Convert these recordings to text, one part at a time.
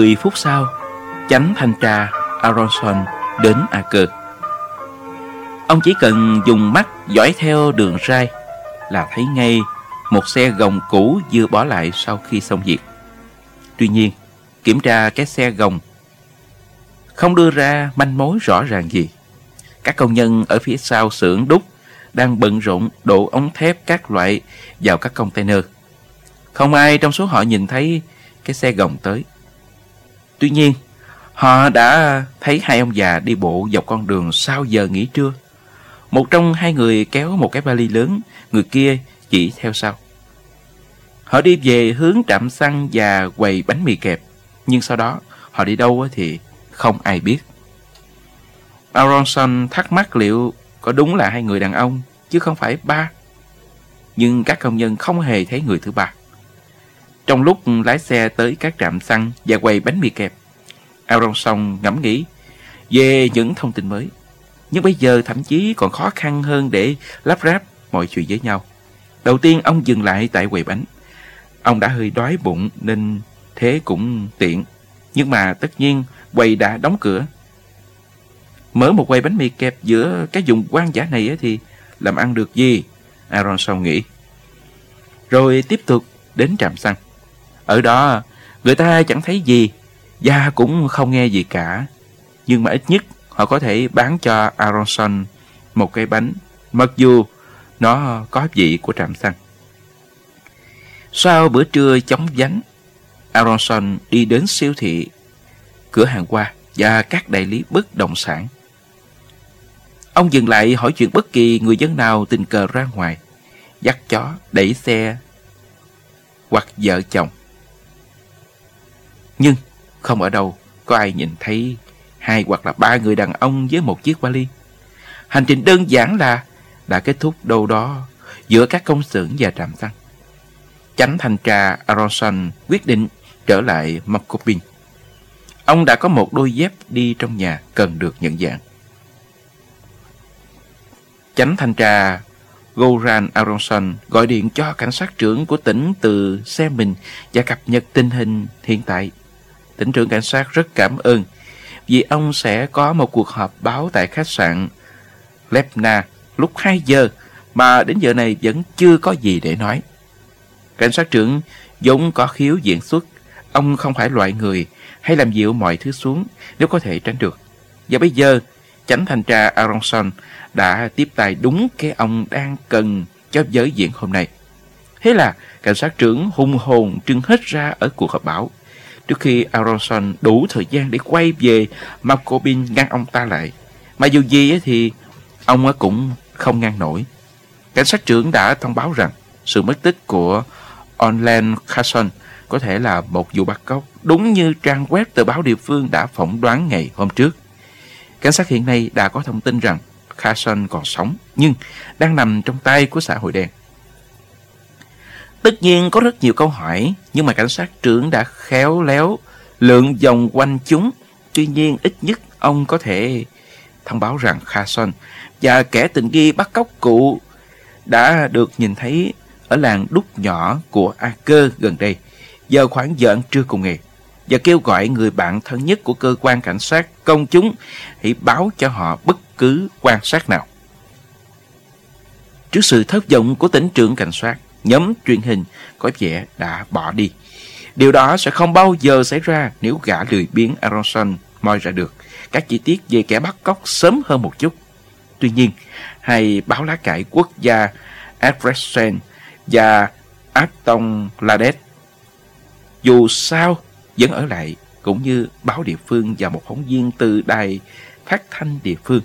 10 phút sau, chánh thanh tra Aronson đến A Cơ. Ông chỉ cần dùng mắt dõi theo đường rai là thấy ngay một xe gồng cũ vừa bỏ lại sau khi xong việc. Tuy nhiên, kiểm tra cái xe gồng không đưa ra manh mối rõ ràng gì. Các công nhân ở phía sau xưởng đúc đang bận rộn đổ ống thép các loại vào các container. Không ai trong số họ nhìn thấy cái xe gồng tới. Tuy nhiên, họ đã thấy hai ông già đi bộ dọc con đường sau giờ nghỉ trưa. Một trong hai người kéo một cái vali lớn, người kia chỉ theo sau. Họ đi về hướng trạm xăng và quầy bánh mì kẹp. Nhưng sau đó, họ đi đâu thì không ai biết. Aronson thắc mắc liệu có đúng là hai người đàn ông, chứ không phải ba. Nhưng các công nhân không hề thấy người thứ ba. Trong lúc lái xe tới các trạm xăng và quầy bánh mì kẹp, aaron song ngẫm nghĩ về những thông tin mới. Nhưng bây giờ thậm chí còn khó khăn hơn để lắp ráp mọi chuyện với nhau. Đầu tiên ông dừng lại tại quầy bánh. Ông đã hơi đói bụng nên thế cũng tiện. Nhưng mà tất nhiên quầy đã đóng cửa. Mở một quầy bánh mì kẹp giữa cái vùng quan giả này thì làm ăn được gì? aaron song nghĩ. Rồi tiếp tục đến trạm xăng. Ở đó người ta chẳng thấy gì gia cũng không nghe gì cả. Nhưng mà ít nhất họ có thể bán cho Aronson một cái bánh mặc dù nó có vị của trạm xăng. Sau bữa trưa chóng vánh, Aronson đi đến siêu thị, cửa hàng hoa và các đại lý bất động sản. Ông dừng lại hỏi chuyện bất kỳ người dân nào tình cờ ra ngoài, dắt chó, đẩy xe hoặc vợ chồng. Nhưng không ở đâu có ai nhìn thấy hai hoặc là ba người đàn ông với một chiếc vali. Hành trình đơn giản là đã kết thúc đâu đó giữa các công xưởng và trạm xăng. Chánh thanh tra Aronson quyết định trở lại mokopin Ông đã có một đôi dép đi trong nhà cần được nhận dạng. Chánh thanh tra Goran Aronson gọi điện cho cảnh sát trưởng của tỉnh từ xe mình và cập nhật tình hình hiện tại. Tỉnh trưởng cảnh sát rất cảm ơn vì ông sẽ có một cuộc họp báo tại khách sạn Lepna lúc 2 giờ mà đến giờ này vẫn chưa có gì để nói. Cảnh sát trưởng Dũng có khiếu diễn xuất, ông không phải loại người hay làm dịu mọi thứ xuống nếu có thể tránh được. Và bây giờ, chánh thanh tra Aronson đã tiếp tay đúng cái ông đang cần cho giới diễn hôm nay. Thế là cảnh sát trưởng hung hồn trưng hết ra ở cuộc họp báo. Trước khi Aronson đủ thời gian để quay về, Malcolm ngăn ông ta lại. Mà dù gì thì ông cũng không ngăn nổi. Cảnh sát trưởng đã thông báo rằng sự mất tích của Orland Carson có thể là một vụ bắt cóc đúng như trang web tờ báo địa phương đã phỏng đoán ngày hôm trước. Cảnh sát hiện nay đã có thông tin rằng Carson còn sống nhưng đang nằm trong tay của xã hội đen. Tất nhiên có rất nhiều câu hỏi nhưng mà cảnh sát trưởng đã khéo léo lượng vòng quanh chúng. Tuy nhiên ít nhất ông có thể thông báo rằng Carson và kẻ tình nghi bắt cóc cụ đã được nhìn thấy ở làng đúc nhỏ của A Cơ gần đây giờ khoảng giờ ăn trưa cùng ngày và kêu gọi người bạn thân nhất của cơ quan cảnh sát công chúng hãy báo cho họ bất cứ quan sát nào. Trước sự thất vọng của tỉnh trưởng cảnh sát, nhóm truyền hình có vẻ đã bỏ đi. Điều đó sẽ không bao giờ xảy ra nếu gã lười biếng Aronson moi ra được các chi tiết về kẻ bắt cóc sớm hơn một chút. Tuy nhiên, hai báo lá cải quốc gia Adresen và Acton Ladet dù sao vẫn ở lại cũng như báo địa phương và một phóng viên từ đài phát thanh địa phương.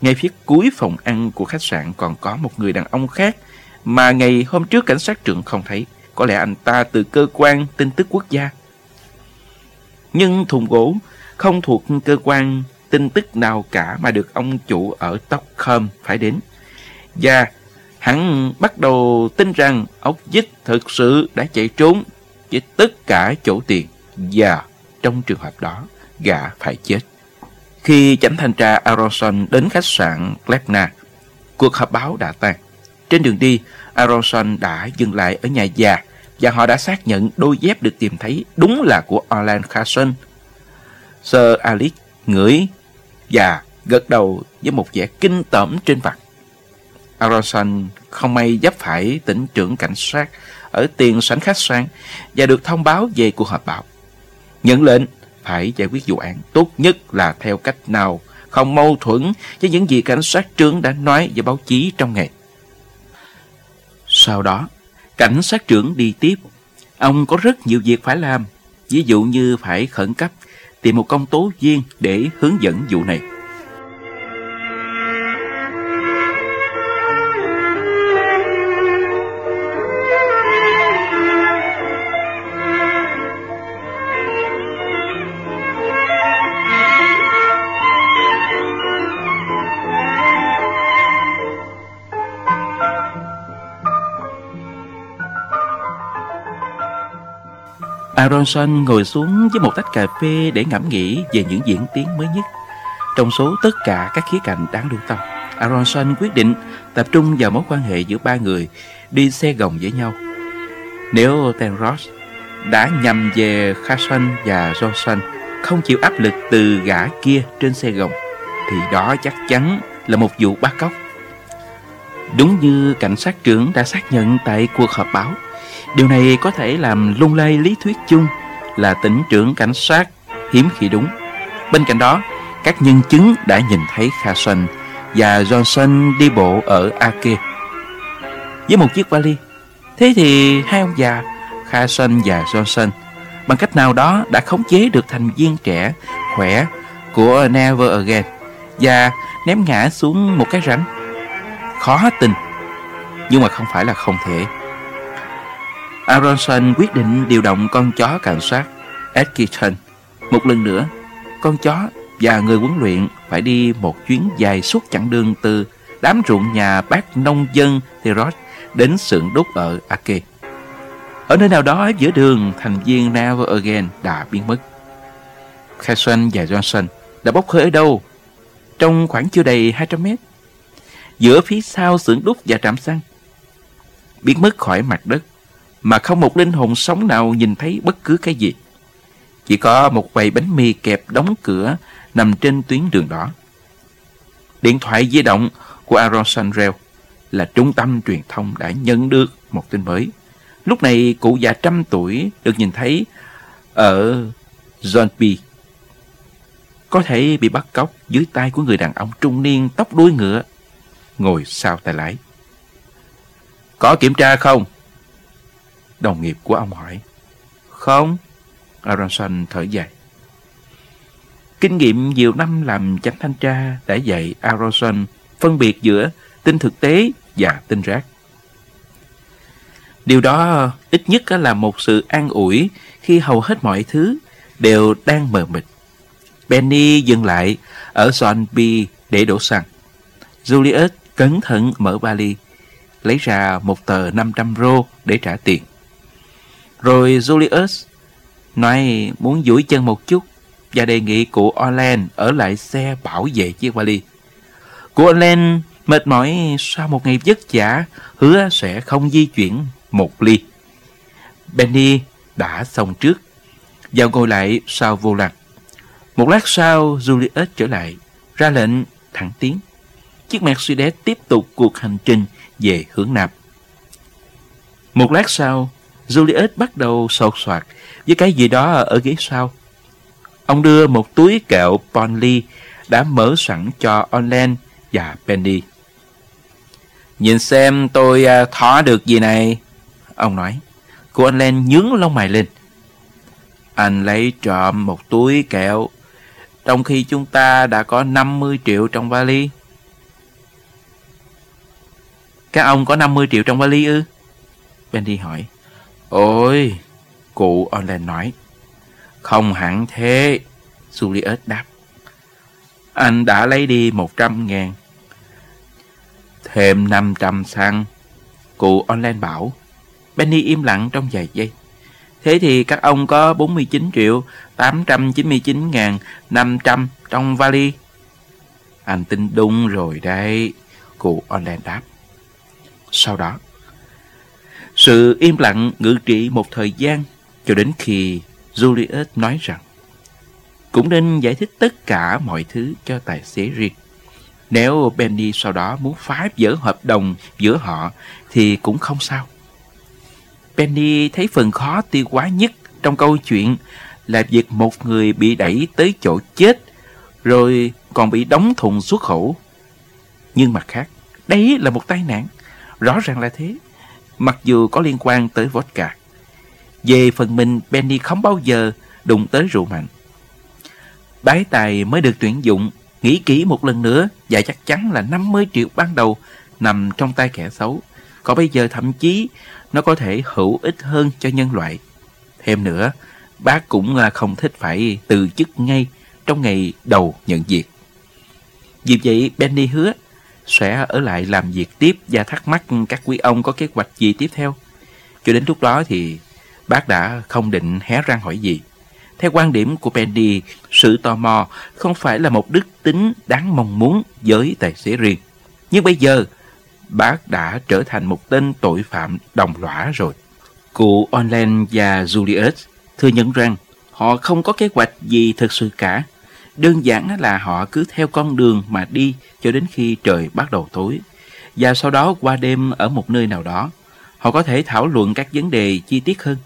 Ngay phía cuối phòng ăn của khách sạn còn có một người đàn ông khác mà ngày hôm trước cảnh sát trưởng không thấy. Có lẽ anh ta từ cơ quan tin tức quốc gia. Nhưng thùng gỗ không thuộc cơ quan tin tức nào cả mà được ông chủ ở Stockholm phải đến. Và hắn bắt đầu tin rằng ốc dích thực sự đã chạy trốn với tất cả chỗ tiền và trong trường hợp đó gã phải chết. Khi chánh thanh tra Aronson đến khách sạn Klepna, cuộc họp báo đã tan. Trên đường đi, Aronson đã dừng lại ở nhà già và họ đã xác nhận đôi dép được tìm thấy đúng là của Orlan Carson. Sir Alice ngửi và gật đầu với một vẻ kinh tởm trên mặt. Aronson không may giáp phải tỉnh trưởng cảnh sát ở tiền sảnh khách sạn và được thông báo về cuộc họp báo. Nhận lệnh phải giải quyết vụ án tốt nhất là theo cách nào không mâu thuẫn với những gì cảnh sát trưởng đã nói với báo chí trong ngày. Sau đó, cảnh sát trưởng đi tiếp. Ông có rất nhiều việc phải làm, ví dụ như phải khẩn cấp tìm một công tố viên để hướng dẫn vụ này. Aronson ngồi xuống với một tách cà phê để ngẫm nghĩ về những diễn tiến mới nhất. Trong số tất cả các khía cạnh đáng lưu tâm, Aronson quyết định tập trung vào mối quan hệ giữa ba người đi xe gồng với nhau. Nếu Tenros đã nhầm về Carson và Johnson không chịu áp lực từ gã kia trên xe gồng, thì đó chắc chắn là một vụ bắt cóc. Đúng như cảnh sát trưởng đã xác nhận tại cuộc họp báo, Điều này có thể làm lung lay lý thuyết chung là tỉnh trưởng cảnh sát hiếm khi đúng. Bên cạnh đó, các nhân chứng đã nhìn thấy Carson và Johnson đi bộ ở Ake với một chiếc vali. Thế thì hai ông già Carson và Johnson bằng cách nào đó đã khống chế được thành viên trẻ khỏe của Never Again và ném ngã xuống một cái rãnh. Khó tin, nhưng mà không phải là không thể. Aronson quyết định điều động con chó cảnh sát Edgerton Một lần nữa, con chó và người huấn luyện phải đi một chuyến dài suốt chặng đường từ đám ruộng nhà bác nông dân Theros đến xưởng đúc ở Ake. Ở nơi nào đó giữa đường, thành viên Never Again đã biến mất. Carson và Johnson đã bốc hơi ở đâu? Trong khoảng chưa đầy 200 mét. Giữa phía sau xưởng đúc và trạm xăng. Biến mất khỏi mặt đất, mà không một linh hồn sống nào nhìn thấy bất cứ cái gì. Chỉ có một quầy bánh mì kẹp đóng cửa nằm trên tuyến đường đỏ Điện thoại di động của Aaron Sanrel là trung tâm truyền thông đã nhận được một tin mới. Lúc này cụ già trăm tuổi được nhìn thấy ở John P. Có thể bị bắt cóc dưới tay của người đàn ông trung niên tóc đuôi ngựa ngồi sau tay lái. Có kiểm tra không? Đồng nghiệp của ông hỏi. Không. Aronson thở dài. Kinh nghiệm nhiều năm làm chánh thanh tra đã dạy Aronson phân biệt giữa tin thực tế và tin rác. Điều đó ít nhất là một sự an ủi khi hầu hết mọi thứ đều đang mờ mịt. Benny dừng lại ở John B để đổ xăng. Julius cẩn thận mở vali, lấy ra một tờ 500 rô để trả tiền. Rồi Julius nói muốn duỗi chân một chút và đề nghị cụ Orland ở lại xe bảo vệ chiếc vali. Cụ Orland mệt mỏi sau một ngày vất vả hứa sẽ không di chuyển một ly. Benny đã xong trước và ngồi lại sau vô lăng. Một lát sau, Julius trở lại, ra lệnh thẳng tiến. Chiếc Mercedes tiếp tục cuộc hành trình về hướng Nam. Một lát sau, Julius bắt đầu sột soạt với cái gì đó ở ghế sau. Ông đưa một túi kẹo Ponly đã mở sẵn cho Orlen và Penny. Nhìn xem tôi à, thỏ được gì này. Ông nói. Cô Orlen nhướng lông mày lên. Anh lấy trộm một túi kẹo trong khi chúng ta đã có 50 triệu trong vali. Các ông có 50 triệu trong vali ư? Bendy hỏi. Ôi, cụ online nói. Không hẳn thế, Julius đáp. Anh đã lấy đi một trăm ngàn. Thêm năm trăm xăng. Cụ online bảo. Benny im lặng trong vài giây. Thế thì các ông có 49 triệu 899 ngàn 500 trong vali. Anh tin đúng rồi đây, cụ online đáp. Sau đó, Sự im lặng ngự trị một thời gian cho đến khi Julius nói rằng cũng nên giải thích tất cả mọi thứ cho tài xế riêng. Nếu Benny sau đó muốn phá vỡ hợp đồng giữa họ thì cũng không sao. Benny thấy phần khó tiêu quá nhất trong câu chuyện là việc một người bị đẩy tới chỗ chết rồi còn bị đóng thùng xuất khẩu. Nhưng mặt khác, đấy là một tai nạn. Rõ ràng là thế. Mặc dù có liên quan tới vodka. Về phần mình, Benny không bao giờ đụng tới rượu mạnh. Bái tài mới được tuyển dụng, nghĩ kỹ một lần nữa và chắc chắn là 50 triệu ban đầu nằm trong tay kẻ xấu. Còn bây giờ thậm chí nó có thể hữu ích hơn cho nhân loại. Thêm nữa, bác cũng không thích phải từ chức ngay trong ngày đầu nhận việc. Vì vậy, Benny hứa sẽ ở lại làm việc tiếp và thắc mắc các quý ông có kế hoạch gì tiếp theo. Cho đến lúc đó thì bác đã không định hé răng hỏi gì. Theo quan điểm của Benny, sự tò mò không phải là một đức tính đáng mong muốn với tài xế riêng. Nhưng bây giờ, bác đã trở thành một tên tội phạm đồng lõa rồi. Cụ Online và Julius thừa nhận rằng họ không có kế hoạch gì thực sự cả. Đơn giản là họ cứ theo con đường mà đi cho đến khi trời bắt đầu tối. Và sau đó qua đêm ở một nơi nào đó, họ có thể thảo luận các vấn đề chi tiết hơn.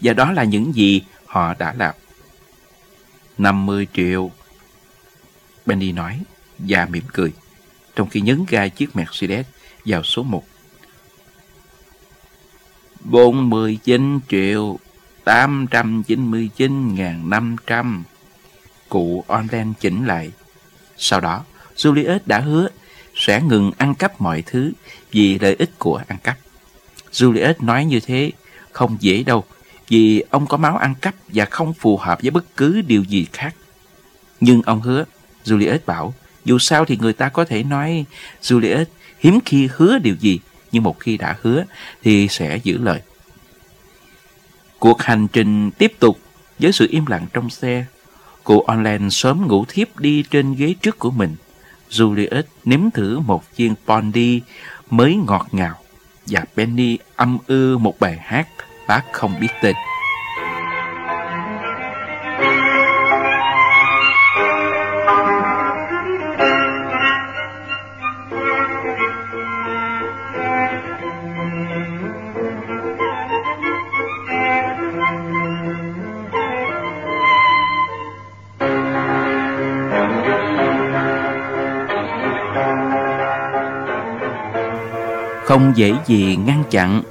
Và đó là những gì họ đã làm. 50 triệu. Benny nói và mỉm cười, trong khi nhấn ga chiếc Mercedes vào số 1. 49 triệu 899.500. Cụ Orlen chỉnh lại. Sau đó, Julius đã hứa sẽ ngừng ăn cắp mọi thứ vì lợi ích của ăn cắp. Julius nói như thế không dễ đâu vì ông có máu ăn cắp và không phù hợp với bất cứ điều gì khác. Nhưng ông hứa, Julius bảo, dù sao thì người ta có thể nói Julius hiếm khi hứa điều gì, nhưng một khi đã hứa thì sẽ giữ lời. Cuộc hành trình tiếp tục với sự im lặng trong xe. Cụ online sớm ngủ thiếp đi trên ghế trước của mình. Juliet nếm thử một viên pondy mới ngọt ngào và Penny âm ư một bài hát bác không biết tên. Không dễ gì ngăn chặn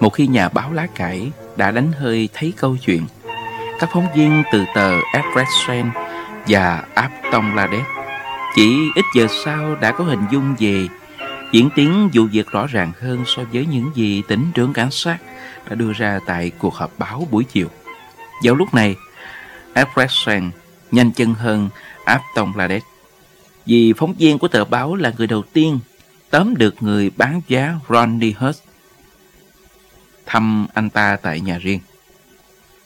một khi nhà báo lá cải đã đánh hơi thấy câu chuyện. Các phóng viên từ tờ Expressen và Apton Ladet chỉ ít giờ sau đã có hình dung về diễn tiến vụ việc rõ ràng hơn so với những gì tỉnh trưởng cảnh sát đã đưa ra tại cuộc họp báo buổi chiều. Vào lúc này, Expressen nhanh chân hơn Apton Ladet vì phóng viên của tờ báo là người đầu tiên tóm được người bán giá Ronnie Hurst thăm anh ta tại nhà riêng.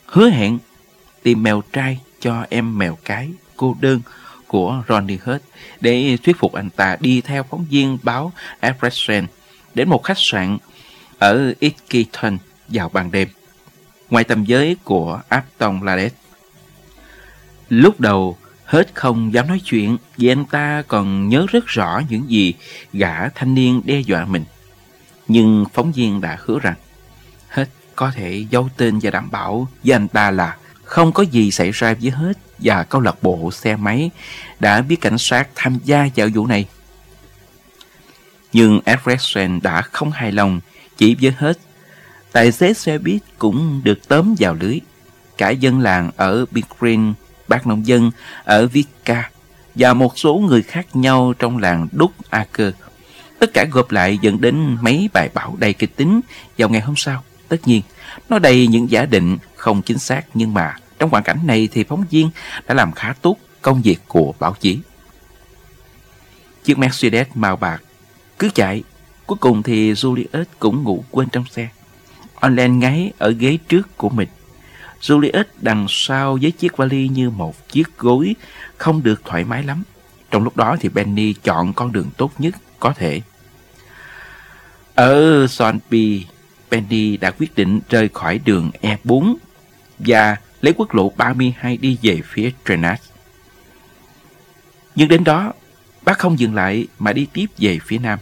Hứa hẹn tìm mèo trai cho em mèo cái cô đơn của Ronnie Hurst để thuyết phục anh ta đi theo phóng viên báo Expressen đến một khách sạn ở Iskiton vào ban đêm, ngoài tầm giới của Apton Ladet. Lúc đầu, hết không dám nói chuyện, vì anh ta còn nhớ rất rõ những gì gã thanh niên đe dọa mình. Nhưng phóng viên đã hứa rằng, hết, có thể giấu tên và đảm bảo với anh ta là không có gì xảy ra với hết và câu lạc bộ xe máy đã biết cảnh sát tham gia vào vụ này. Nhưng Everson đã không hài lòng chỉ với hết. Tài xế xe buýt cũng được tóm vào lưới. Cả dân làng ở Big Green bác nông dân ở Vika và một số người khác nhau trong làng Đúc Aker. Tất cả gộp lại dẫn đến mấy bài báo đầy kịch tính vào ngày hôm sau. Tất nhiên, nó đầy những giả định không chính xác nhưng mà trong hoàn cảnh này thì phóng viên đã làm khá tốt công việc của báo chí. Chiếc Mercedes màu bạc cứ chạy, cuối cùng thì Julius cũng ngủ quên trong xe. Online ngáy ở ghế trước của mình. Juliet đằng sau với chiếc vali như một chiếc gối không được thoải mái lắm. Trong lúc đó thì Benny chọn con đường tốt nhất có thể. Ở Sonby, Benny đã quyết định rời khỏi đường E4 và lấy quốc lộ 32 đi về phía Trenat. Nhưng đến đó, bác không dừng lại mà đi tiếp về phía nam.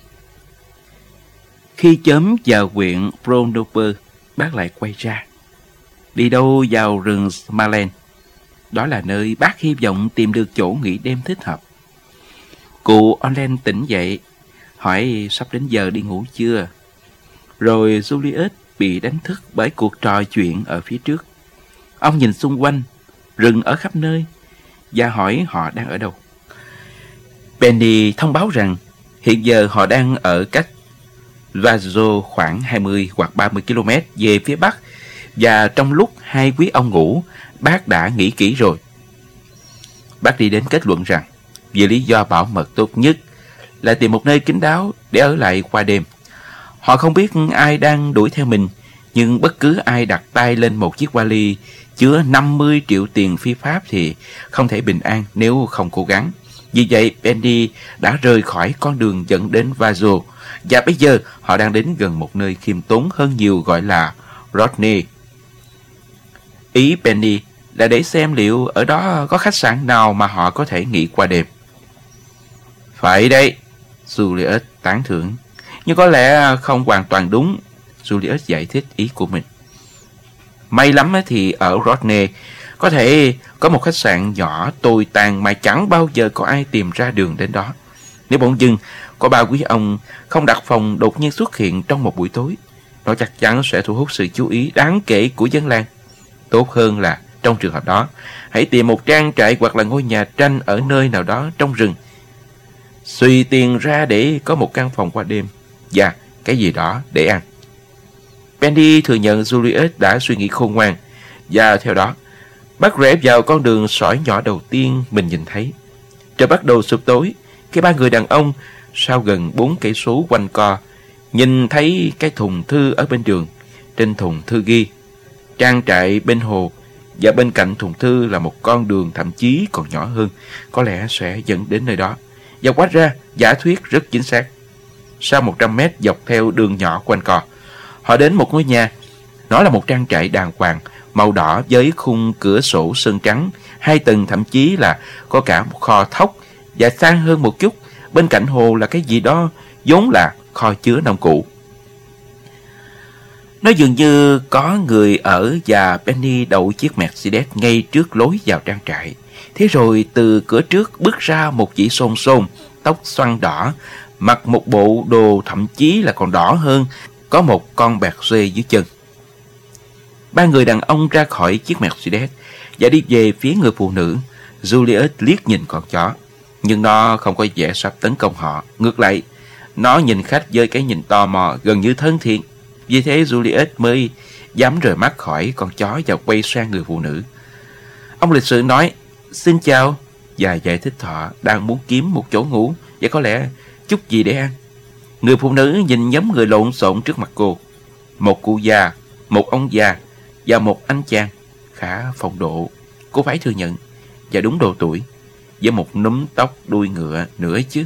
Khi chớm vào huyện Pronoper, bác lại quay ra. Đi đâu vào rừng Smaland. Đó là nơi bác hy vọng tìm được chỗ nghỉ đêm thích hợp. Cụ Olen tỉnh dậy, hỏi sắp đến giờ đi ngủ chưa? Rồi Julius bị đánh thức bởi cuộc trò chuyện ở phía trước. Ông nhìn xung quanh, rừng ở khắp nơi, và hỏi họ đang ở đâu. Penny thông báo rằng hiện giờ họ đang ở cách Vazo khoảng 20 hoặc 30 km về phía bắc và trong lúc hai quý ông ngủ, bác đã nghĩ kỹ rồi. Bác đi đến kết luận rằng vì lý do bảo mật tốt nhất là tìm một nơi kín đáo để ở lại qua đêm. Họ không biết ai đang đuổi theo mình, nhưng bất cứ ai đặt tay lên một chiếc vali chứa 50 triệu tiền phi pháp thì không thể bình an nếu không cố gắng. Vì vậy, Penny đã rời khỏi con đường dẫn đến Vazo và bây giờ họ đang đến gần một nơi khiêm tốn hơn nhiều gọi là Rodney. Ý Penny là để xem liệu ở đó có khách sạn nào mà họ có thể nghỉ qua đêm. Phải đây, Julius tán thưởng. Nhưng có lẽ không hoàn toàn đúng, Julius giải thích ý của mình. May lắm thì ở Rodney có thể có một khách sạn nhỏ tồi tàn mà chẳng bao giờ có ai tìm ra đường đến đó. Nếu bỗng dưng có ba quý ông không đặt phòng đột nhiên xuất hiện trong một buổi tối, nó chắc chắn sẽ thu hút sự chú ý đáng kể của dân làng. Tốt hơn là trong trường hợp đó, hãy tìm một trang trại hoặc là ngôi nhà tranh ở nơi nào đó trong rừng. Suy tiền ra để có một căn phòng qua đêm và cái gì đó để ăn. Penny thừa nhận Julius đã suy nghĩ khôn ngoan và theo đó, bắt rẽ vào con đường sỏi nhỏ đầu tiên mình nhìn thấy. Trời bắt đầu sụp tối, khi ba người đàn ông sau gần bốn cây số quanh co nhìn thấy cái thùng thư ở bên đường. Trên thùng thư ghi trang trại bên hồ và bên cạnh thùng thư là một con đường thậm chí còn nhỏ hơn, có lẽ sẽ dẫn đến nơi đó. Và quá ra, giả thuyết rất chính xác. Sau 100 mét dọc theo đường nhỏ quanh co, họ đến một ngôi nhà. Nó là một trang trại đàng hoàng, màu đỏ với khung cửa sổ sơn trắng, hai tầng thậm chí là có cả một kho thóc và sang hơn một chút, bên cạnh hồ là cái gì đó vốn là kho chứa nông cụ. Nó dường như có người ở và Penny đậu chiếc Mercedes ngay trước lối vào trang trại. Thế rồi từ cửa trước bước ra một chị xôn xôn, tóc xoăn đỏ, mặc một bộ đồ thậm chí là còn đỏ hơn, có một con bạc xuê dưới chân. Ba người đàn ông ra khỏi chiếc Mercedes và đi về phía người phụ nữ. Julius liếc nhìn con chó, nhưng nó không có vẻ sắp tấn công họ. Ngược lại, nó nhìn khách với cái nhìn tò mò gần như thân thiện. Vì thế juliet mới dám rời mắt khỏi con chó và quay sang người phụ nữ. Ông lịch sự nói, xin chào, và giải thích họ đang muốn kiếm một chỗ ngủ và có lẽ chút gì để ăn. Người phụ nữ nhìn nhóm người lộn xộn trước mặt cô. Một cụ già, một ông già và một anh chàng khá phong độ. Cô phải thừa nhận, và đúng độ tuổi, với một núm tóc đuôi ngựa nữa chứ.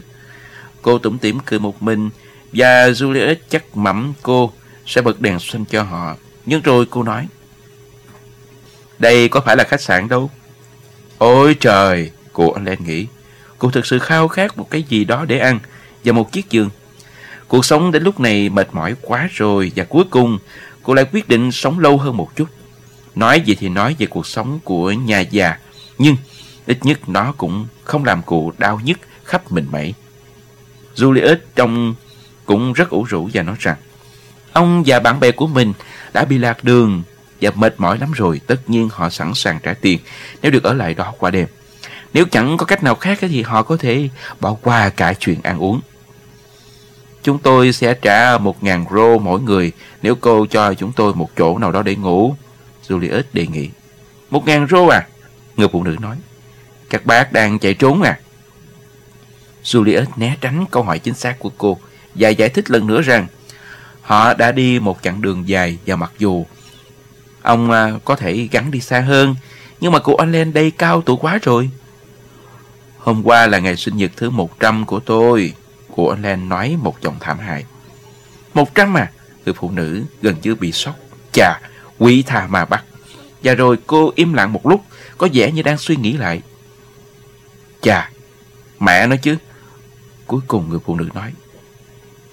Cô tủm tỉm cười một mình và juliet chắc mẩm cô sẽ bật đèn xanh cho họ. Nhưng rồi cô nói, đây có phải là khách sạn đâu. Ôi trời, cô Allen nghĩ, cô thực sự khao khát một cái gì đó để ăn và một chiếc giường. Cuộc sống đến lúc này mệt mỏi quá rồi và cuối cùng cô lại quyết định sống lâu hơn một chút. Nói gì thì nói về cuộc sống của nhà già, nhưng ít nhất nó cũng không làm cụ đau nhức khắp mình mẩy. Julius trong cũng rất ủ rũ và nói rằng Ông và bạn bè của mình đã bị lạc đường và mệt mỏi lắm rồi. Tất nhiên họ sẵn sàng trả tiền nếu được ở lại đó qua đêm. Nếu chẳng có cách nào khác thì họ có thể bỏ qua cả chuyện ăn uống. Chúng tôi sẽ trả 1.000 rô mỗi người nếu cô cho chúng tôi một chỗ nào đó để ngủ. Julius đề nghị. 1.000 rô à? Người phụ nữ nói. Các bác đang chạy trốn à? Julius né tránh câu hỏi chính xác của cô và giải thích lần nữa rằng Họ đã đi một chặng đường dài và mặc dù ông à, có thể gắn đi xa hơn, nhưng mà cụ Allen đây cao tuổi quá rồi. Hôm qua là ngày sinh nhật thứ 100 của tôi, cụ Allen nói một giọng thảm hại. 100 mà Người phụ nữ gần như bị sốc. Chà, quỷ thà mà bắt. Và rồi cô im lặng một lúc, có vẻ như đang suy nghĩ lại. Chà, mẹ nói chứ. Cuối cùng người phụ nữ nói.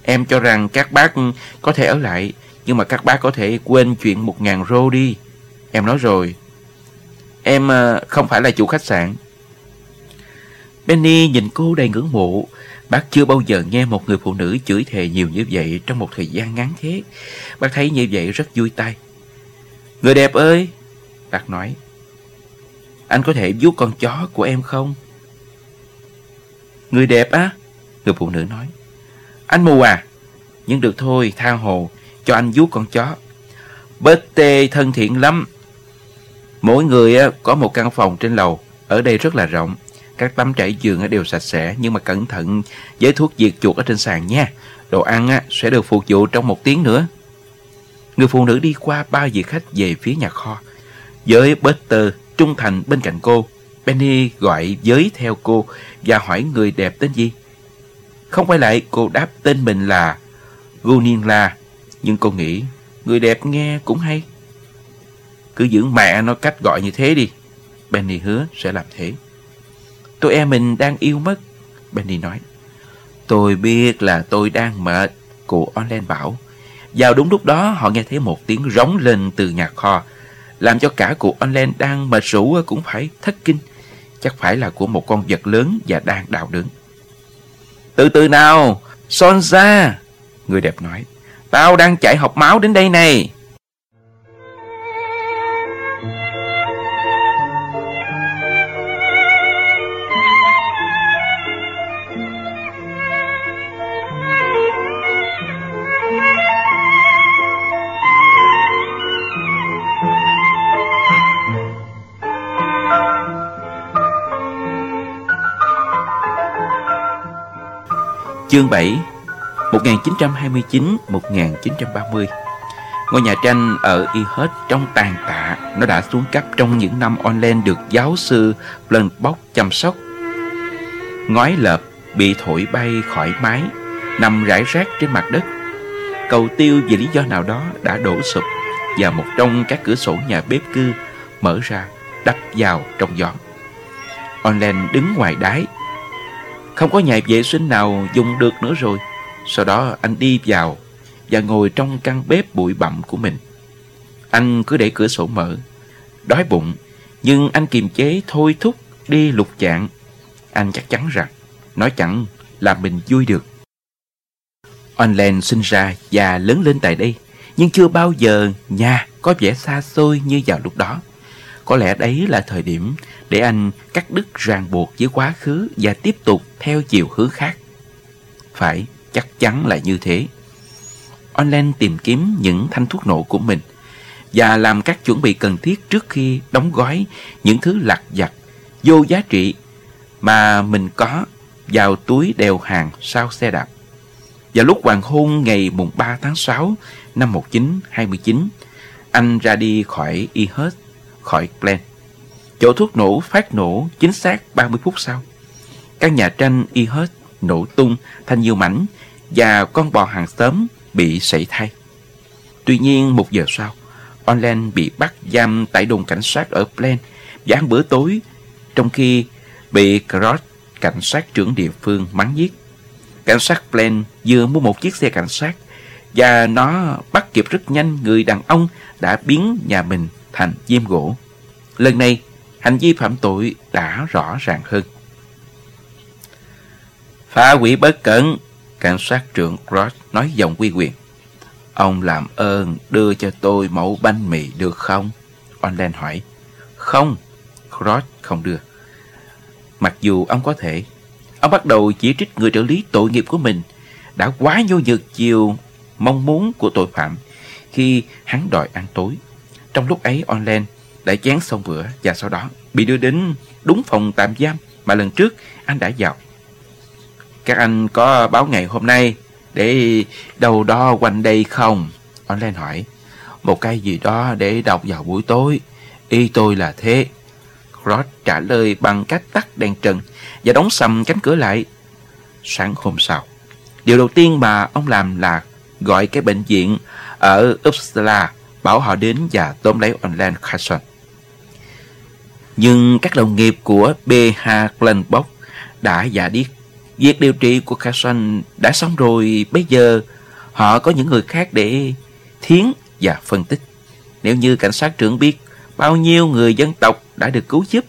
Em cho rằng các bác có thể ở lại, nhưng mà các bác có thể quên chuyện một ngàn rô đi. Em nói rồi, em ờ, không phải là chủ khách sạn. Benny nhìn cô đầy ngưỡng mộ. Bác chưa bao giờ nghe một người phụ nữ chửi thề nhiều như vậy trong một thời gian ngắn thế. Bác thấy như vậy rất vui tay. Người đẹp ơi! Bác nói. Anh có thể vuốt con chó của em không? Người đẹp á? Người phụ nữ nói. Anh mù à? Nhưng được thôi, tha hồ, cho anh vuốt con chó. Bết tê thân thiện lắm. Mỗi người có một căn phòng trên lầu, ở đây rất là rộng. Các tấm trải giường đều sạch sẽ nhưng mà cẩn thận với thuốc diệt chuột ở trên sàn nha. Đồ ăn sẽ được phục vụ trong một tiếng nữa. Người phụ nữ đi qua ba vị khách về phía nhà kho. Với Buster trung thành bên cạnh cô, Penny gọi giới theo cô và hỏi người đẹp tên gì. Không quay lại, cô đáp tên mình là Gunilla. Nhưng cô nghĩ, người đẹp nghe cũng hay. Cứ giữ mẹ nó cách gọi như thế đi. Benny hứa sẽ làm thế. Tôi em mình đang yêu mất. Benny nói. Tôi biết là tôi đang mệt. cô Online bảo. Vào đúng lúc đó họ nghe thấy một tiếng rống lên từ nhà kho. Làm cho cả cụ Online đang mệt rũ cũng phải thất kinh. Chắc phải là của một con vật lớn và đang đào đứng. Từ từ nào, son ra. Người đẹp nói. Tao đang chạy học máu đến đây này. Chương 7 1929-1930 Ngôi nhà tranh ở Ihud trong tàn tạ, Nó đã xuống cấp trong những năm online được giáo sư Blenbock chăm sóc. Ngói lợp bị thổi bay khỏi mái, Nằm rải rác trên mặt đất. Cầu tiêu vì lý do nào đó đã đổ sụp Và một trong các cửa sổ nhà bếp cư mở ra đắp vào trong gió. Online đứng ngoài đáy không có nhà vệ sinh nào dùng được nữa rồi. Sau đó anh đi vào và ngồi trong căn bếp bụi bặm của mình. Anh cứ để cửa sổ mở. Đói bụng, nhưng anh kiềm chế thôi thúc đi lục chạng. Anh chắc chắn rằng nói chẳng làm mình vui được. Online sinh ra và lớn lên tại đây, nhưng chưa bao giờ nhà có vẻ xa xôi như vào lúc đó. Có lẽ đấy là thời điểm để anh cắt đứt ràng buộc với quá khứ và tiếp tục theo chiều hướng khác. Phải, chắc chắn là như thế. Online tìm kiếm những thanh thuốc nổ của mình và làm các chuẩn bị cần thiết trước khi đóng gói những thứ lặt vặt, vô giá trị mà mình có vào túi đèo hàng sau xe đạp. Vào lúc hoàng hôn ngày mùng 3 tháng 6 năm 1929, anh ra đi khỏi Ehud khỏi Glen. Chỗ thuốc nổ phát nổ chính xác 30 phút sau. Căn nhà tranh y hết nổ tung thành nhiều mảnh và con bò hàng xóm bị sảy thay. Tuy nhiên một giờ sau, Orland bị bắt giam tại đồn cảnh sát ở Plain và ăn bữa tối trong khi bị Cross, cảnh sát trưởng địa phương mắng giết. Cảnh sát Plain vừa mua một chiếc xe cảnh sát và nó bắt kịp rất nhanh người đàn ông đã biến nhà mình thành diêm gỗ. Lần này, hành vi phạm tội đã rõ ràng hơn. Phá hủy bất cẩn, cảnh sát trưởng Cross nói giọng quy quyền. Ông làm ơn đưa cho tôi mẫu bánh mì được không? Orland hỏi. Không, Cross không đưa. Mặc dù ông có thể, ông bắt đầu chỉ trích người trợ lý tội nghiệp của mình đã quá nhô nhược chiều mong muốn của tội phạm khi hắn đòi ăn tối. Trong lúc ấy online đã chén xong bữa và sau đó bị đưa đến đúng phòng tạm giam mà lần trước anh đã vào. Các anh có báo ngày hôm nay để đầu đo quanh đây không? Online hỏi. Một cái gì đó để đọc vào buổi tối. Y tôi là thế. Cross trả lời bằng cách tắt đèn trần và đóng sầm cánh cửa lại. Sáng hôm sau, điều đầu tiên mà ông làm là gọi cái bệnh viện ở Uppsala bảo họ đến và tóm lấy Online Carson. Nhưng các đồng nghiệp của B H Glenbock đã giả điếc. Việc điều trị của Carson đã xong rồi, bây giờ họ có những người khác để thiến và phân tích. Nếu như cảnh sát trưởng biết bao nhiêu người dân tộc đã được cứu giúp,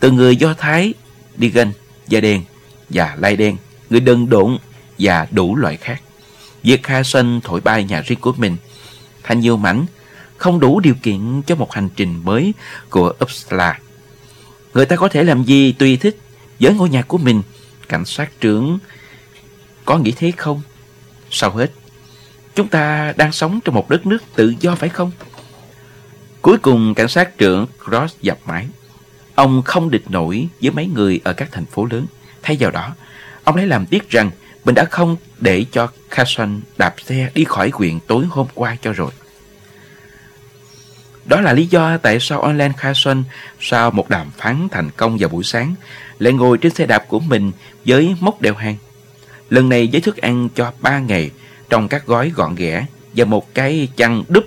từ người Do Thái, Digan, da đen và lai đen, người đần độn và đủ loại khác. Việc Carson thổi bay nhà riêng của mình thành nhiều mảnh không đủ điều kiện cho một hành trình mới của Uppsala. Người ta có thể làm gì tùy thích với ngôi nhà của mình. Cảnh sát trưởng có nghĩ thế không? Sau hết? Chúng ta đang sống trong một đất nước tự do phải không? Cuối cùng cảnh sát trưởng Cross dập máy. Ông không địch nổi với mấy người ở các thành phố lớn. Thay vào đó, ông lấy làm tiếc rằng mình đã không để cho Kasson đạp xe đi khỏi quyền tối hôm qua cho rồi. Đó là lý do tại sao Online Kasson sau một đàm phán thành công vào buổi sáng lại ngồi trên xe đạp của mình với mốc đeo hàng. Lần này với thức ăn cho ba ngày trong các gói gọn ghẽ và một cái chăn đúp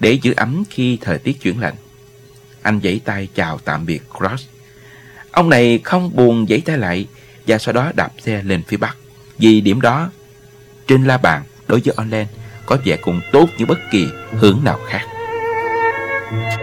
để giữ ấm khi thời tiết chuyển lạnh. Anh giãy tay chào tạm biệt Cross. Ông này không buồn giãy tay lại và sau đó đạp xe lên phía bắc. Vì điểm đó, trên la bàn đối với Online có vẻ cũng tốt như bất kỳ hướng nào khác. Thank you.